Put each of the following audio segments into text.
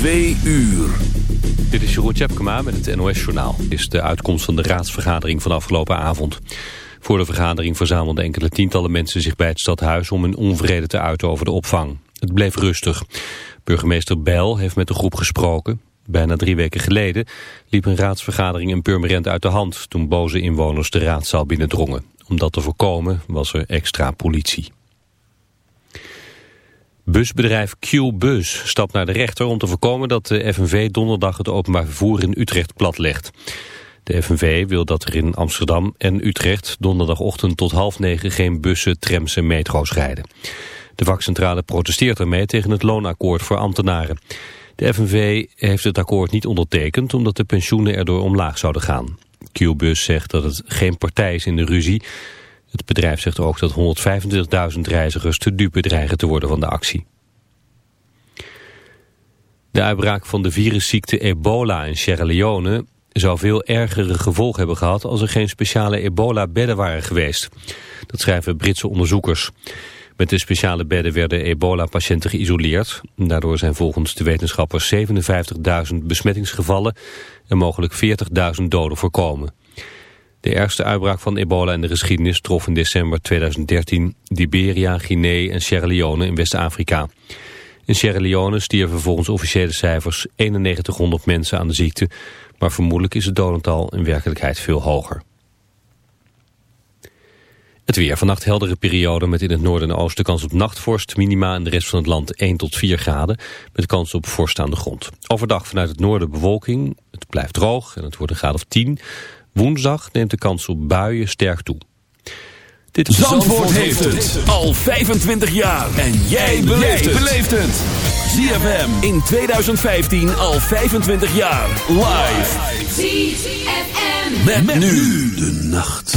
Twee uur. Dit is Jeroen Tjepkema met het NOS-journaal. Dit is de uitkomst van de raadsvergadering van afgelopen avond. Voor de vergadering verzamelden enkele tientallen mensen zich bij het stadhuis... om hun onvrede te uiten over de opvang. Het bleef rustig. Burgemeester Bijl heeft met de groep gesproken. Bijna drie weken geleden liep een raadsvergadering in Purmerend uit de hand... toen boze inwoners de raadzaal binnendrongen. Om dat te voorkomen was er extra politie. Busbedrijf Q-Bus stapt naar de rechter om te voorkomen dat de FNV donderdag het openbaar vervoer in Utrecht platlegt. De FNV wil dat er in Amsterdam en Utrecht donderdagochtend tot half negen geen bussen, trams en metro's rijden. De vakcentrale protesteert ermee tegen het loonakkoord voor ambtenaren. De FNV heeft het akkoord niet ondertekend omdat de pensioenen erdoor omlaag zouden gaan. Q-Bus zegt dat het geen partij is in de ruzie, het bedrijf zegt ook dat 125.000 reizigers te dupe dreigen te worden van de actie. De uitbraak van de virusziekte ebola in Sierra Leone zou veel ergere gevolgen hebben gehad als er geen speciale ebola-bedden waren geweest. Dat schrijven Britse onderzoekers. Met de speciale bedden werden ebola-patiënten geïsoleerd. Daardoor zijn volgens de wetenschappers 57.000 besmettingsgevallen en mogelijk 40.000 doden voorkomen. De ergste uitbraak van ebola in de geschiedenis trof in december 2013 Liberia, Guinea en Sierra Leone in West-Afrika. In Sierra Leone stierven volgens officiële cijfers 9100 mensen aan de ziekte, maar vermoedelijk is het dodental in werkelijkheid veel hoger. Het weer. Vannacht heldere periode met in het noorden en oosten kans op nachtvorst. Minima in de rest van het land 1 tot 4 graden. Met kans op vorst aan de grond. Overdag vanuit het noorden bewolking. Het blijft droog en het wordt een graad of 10. Woensdag neemt de kans op buien sterk toe. Dit is Zandvoort, heeft het al 25 jaar. En jij beleeft het. ZFM in 2015 al 25 jaar. Live. ZFM. Met, met nu de nacht.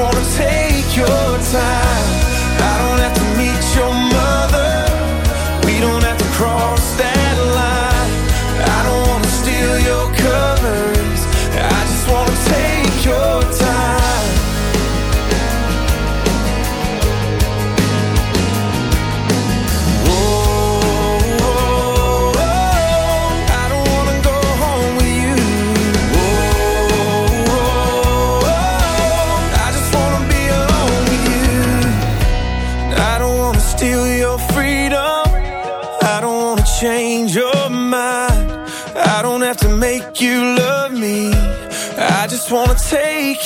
Wanna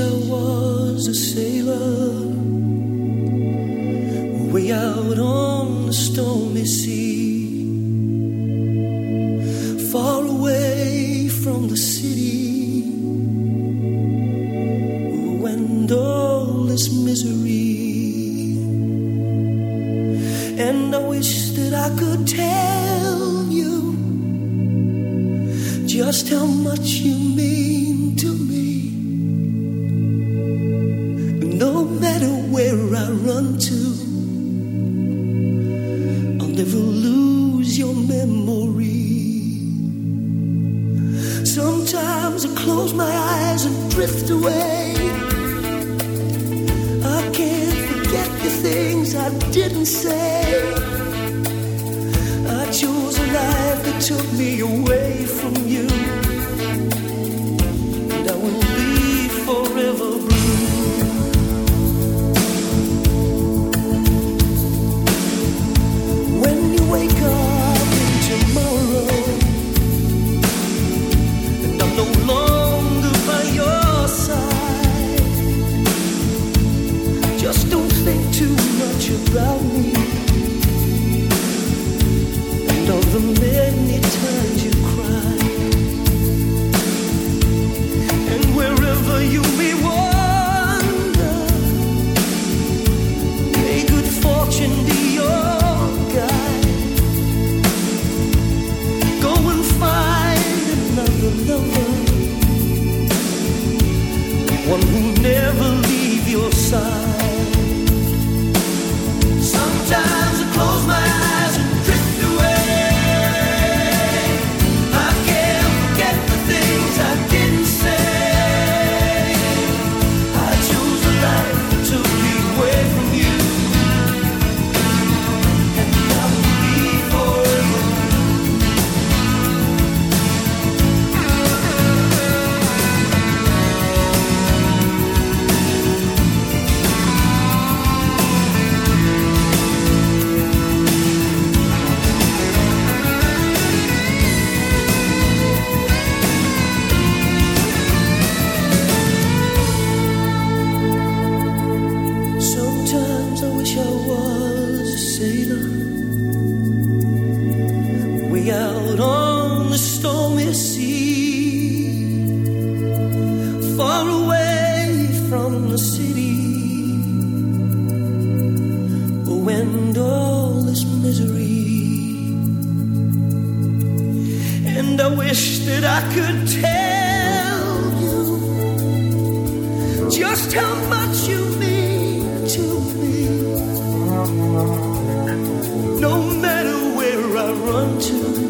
wish I was a sailor. took me away. away from the city. We'll all this misery. And I wish that I could tell you just how much you mean to me. No matter where I run to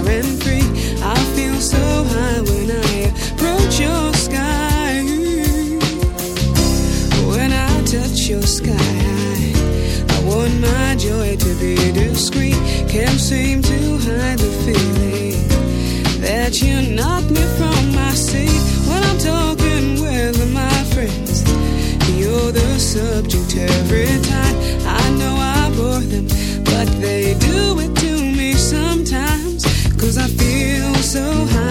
can't seem to hide the feeling that you knocked me from my seat when I'm talking with my friends. You're the subject every time. I know I bore them, but they do it to me sometimes. Cause I feel so high.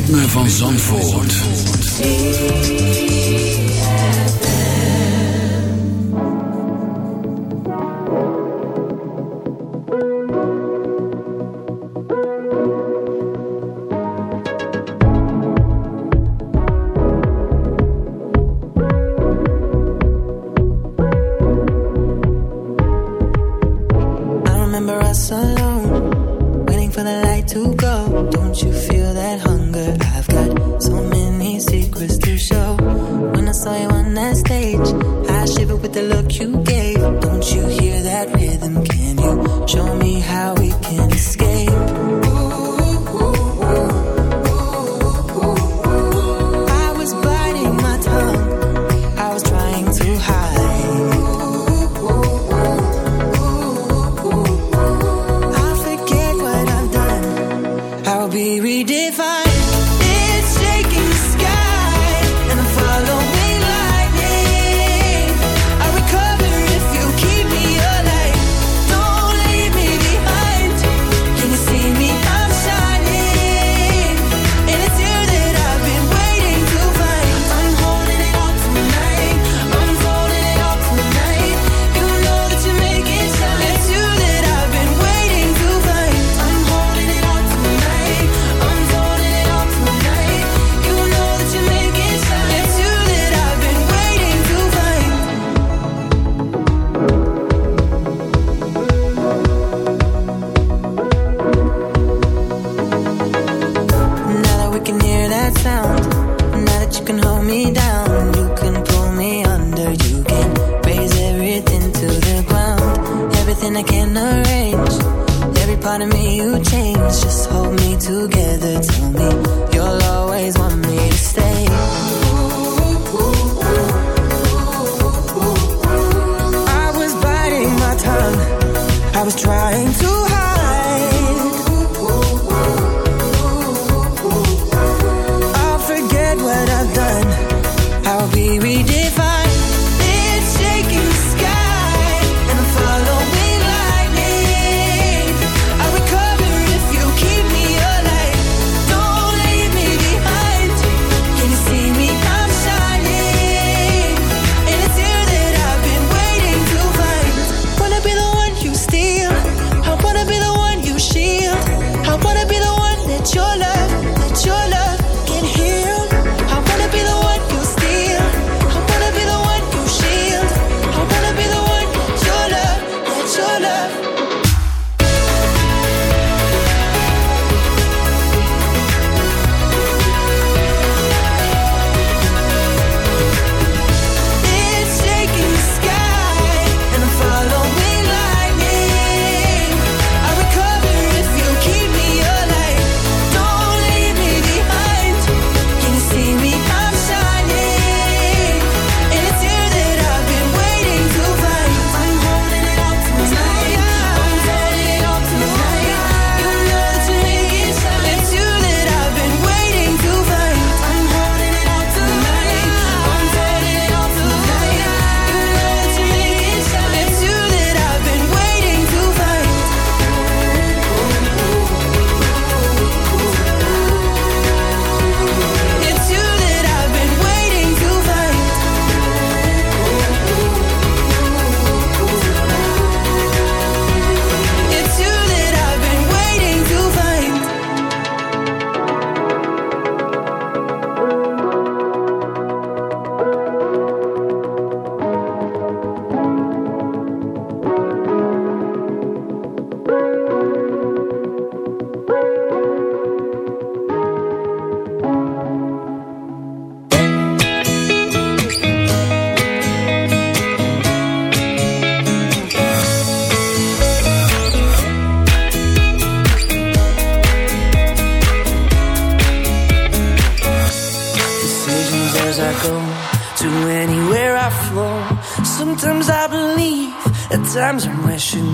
ritme von Zandvoort.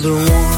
the one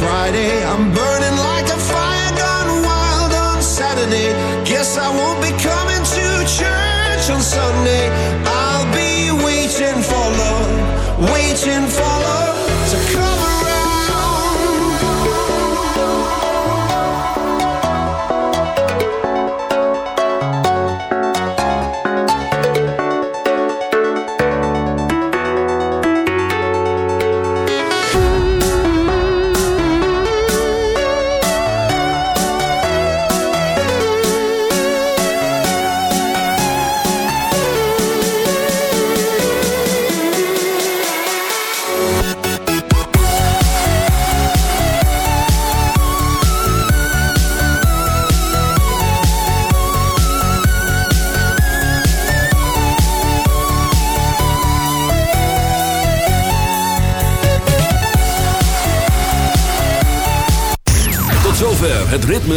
Friday I'm